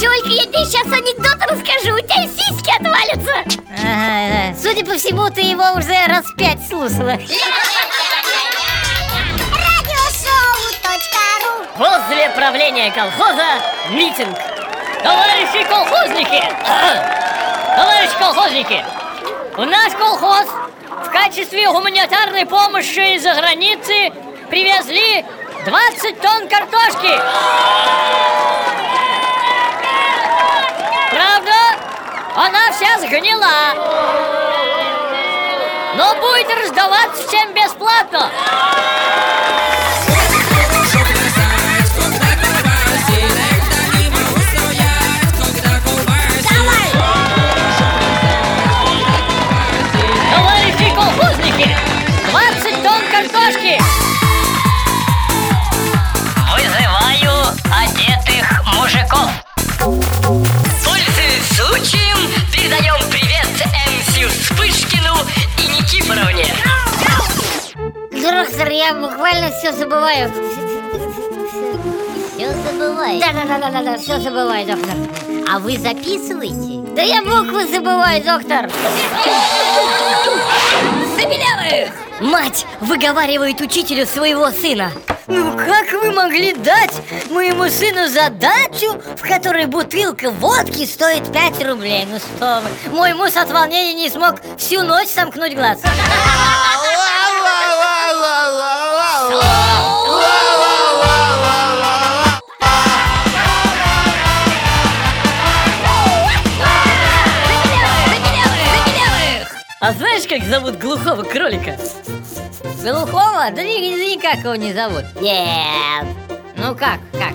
Жулька, я тебе сейчас анекдот расскажу, у тебя сиськи отвалятся ага, Судя по всему, ты его уже раз пять слушала Радиошоу.ру Возле правления колхоза митинг Товарищи колхозники! Товарищи колхозники! У нас колхоз в качестве гуманитарной помощи из-за границы привезли 20 тонн картошки! Вся сгнила. Но будет раздаваться всем бесплатно. Доктор, я буквально все забываю. Все забываешь Да-да-да-да-да, все забываю, доктор. А вы записываете? Да я буквы забываю, доктор. Забелявых! Мать выговаривает учителю своего сына. Ну как вы могли дать моему сыну задачу, в которой бутылка водки стоит 5 рублей? Ну что вы, мой муж от волнения не смог всю ночь сомкнуть глаз. А знаешь, как зовут глухого кролика? Глухого? Да ни- никак его не зовут. Нет Ну как, как?